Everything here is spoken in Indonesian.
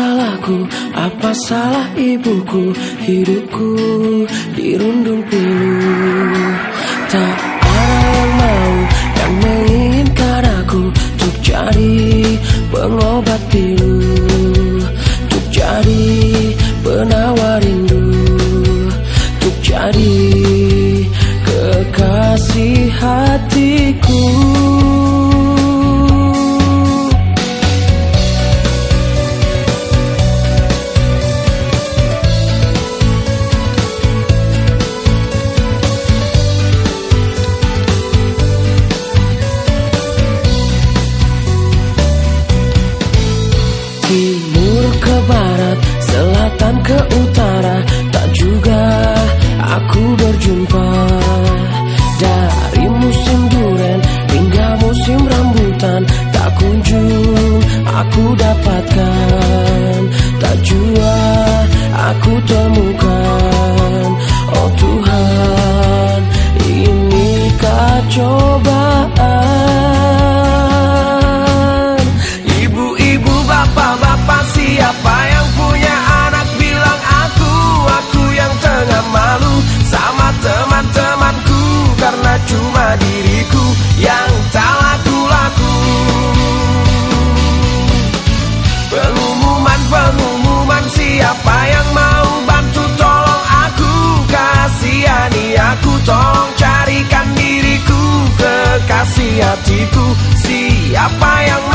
salahku, apa salah ibuku? Hidupku dirundung pilu. Tak ada yang mau, yang menginginkan aku Untuk jadi pengobat pilu. Untuk jadi penawarin hatiku Siapa yang